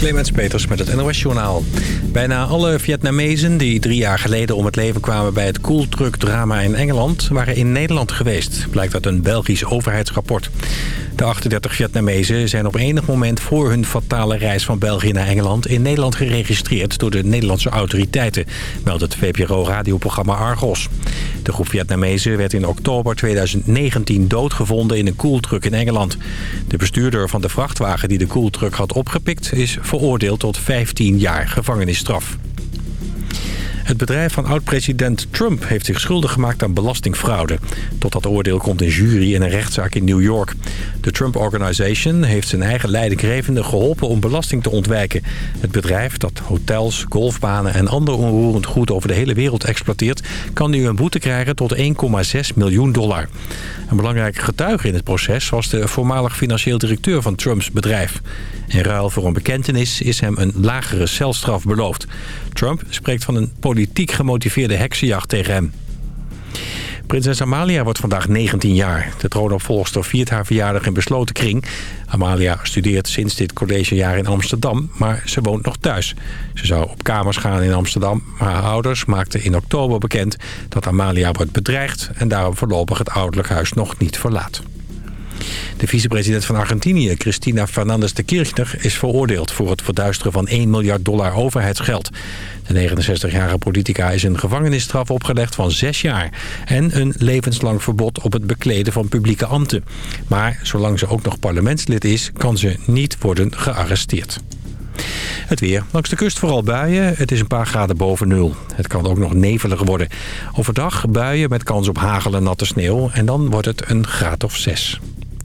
Clemens Peters met het NOS Journaal. Bijna alle Vietnamezen die drie jaar geleden om het leven kwamen bij het koeltruck-drama in Engeland... waren in Nederland geweest, blijkt uit een Belgisch overheidsrapport. De 38 Vietnamezen zijn op enig moment voor hun fatale reis van België naar Engeland... in Nederland geregistreerd door de Nederlandse autoriteiten, meldt het VPRO-radioprogramma Argos. De groep Vietnamezen werd in oktober 2019 doodgevonden in een koeltruck in Engeland. De bestuurder van de vrachtwagen die de koeltruck had opgepikt... is veroordeeld tot 15 jaar gevangenisstraf. Het bedrijf van oud-president Trump heeft zich schuldig gemaakt aan belastingfraude. Tot dat oordeel komt een jury in een rechtszaak in New York. De Trump Organization heeft zijn eigen leidinggevende geholpen om belasting te ontwijken. Het bedrijf dat hotels, golfbanen en ander onroerend goed over de hele wereld exploiteert... kan nu een boete krijgen tot 1,6 miljoen dollar. Een belangrijke getuige in het proces was de voormalig financieel directeur van Trumps bedrijf. In ruil voor een bekentenis is hem een lagere celstraf beloofd. Trump spreekt van een politiek gemotiveerde heksenjacht tegen hem. Prinses Amalia wordt vandaag 19 jaar. De troonopvolgster viert haar verjaardag in besloten kring. Amalia studeert sinds dit collegejaar in Amsterdam, maar ze woont nog thuis. Ze zou op kamers gaan in Amsterdam, maar haar ouders maakten in oktober bekend dat Amalia wordt bedreigd... en daarom voorlopig het ouderlijk huis nog niet verlaat. De vicepresident van Argentinië, Cristina Fernandez de Kirchner... is veroordeeld voor het verduisteren van 1 miljard dollar overheidsgeld. De 69-jarige politica is een gevangenisstraf opgelegd van 6 jaar... en een levenslang verbod op het bekleden van publieke ambten. Maar zolang ze ook nog parlementslid is, kan ze niet worden gearresteerd. Het weer. Langs de kust vooral buien. Het is een paar graden boven nul. Het kan ook nog nevelig worden. Overdag buien met kans op hagel en natte sneeuw. En dan wordt het een graad of 6.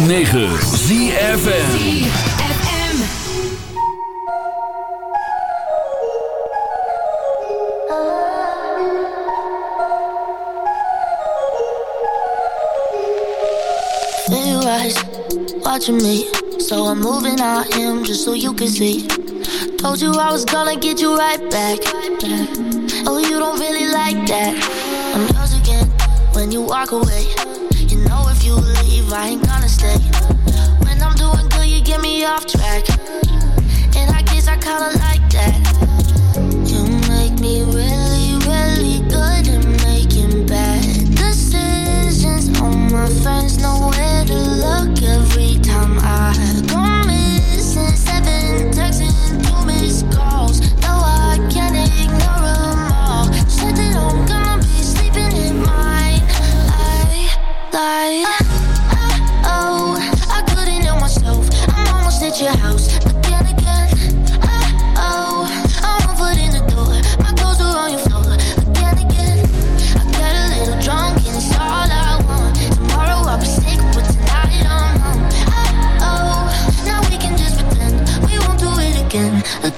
106.9 ZFM Watching me, so I'm moving on him just so you can see. Told you I was gonna get you right back. Oh, you don't really like that. I'm yours again when you walk away know if you leave, I ain't gonna stay. When I'm doing good, you get me off track. And I guess I kinda like that. You make me really, really good at making bad decisions. All my friends know where to look every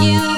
You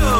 no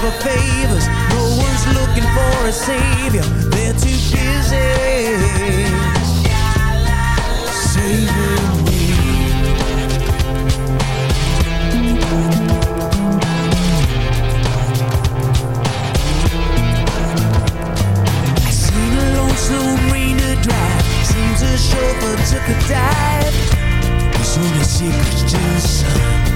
for favors. No one's looking for a savior. They're too busy. Saving me. I seen a lone submariner drive. Seems a chauffeur took a dive. There's only secrets to the sun.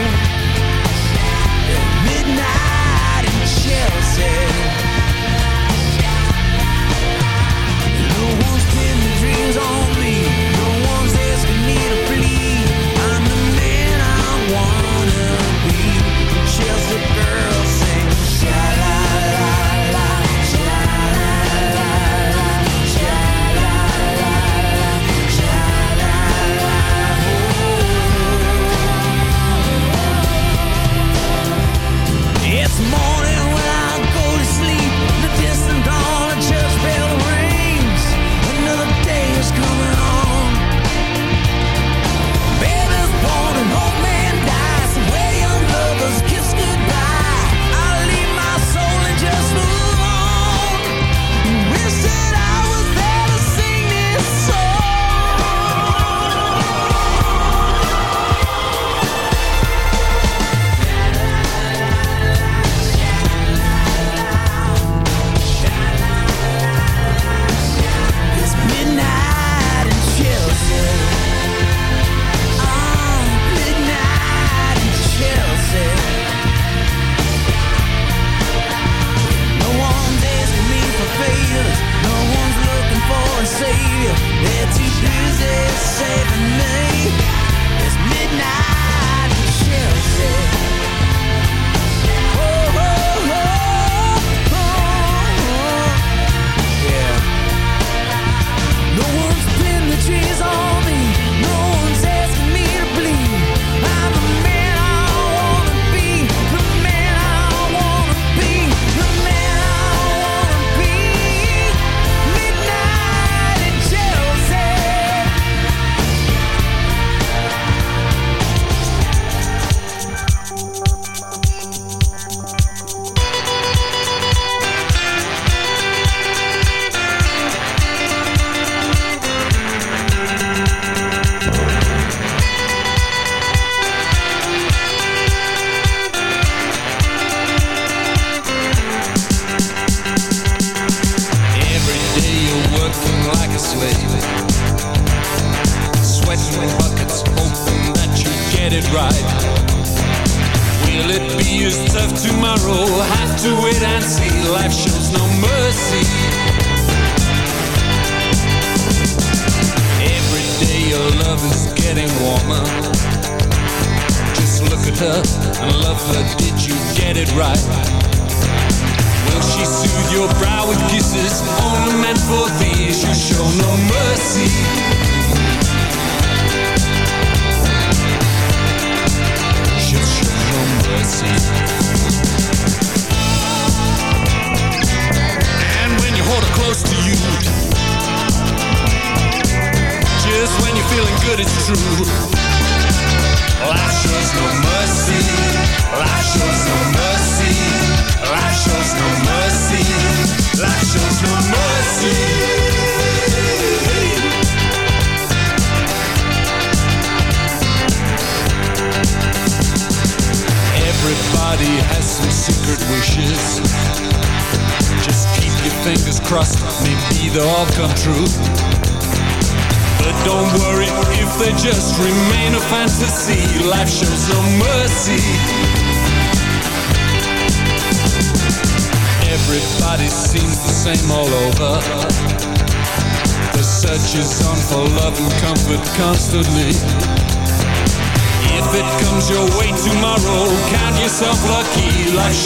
said. No one's the dreams on.